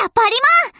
ャパリマン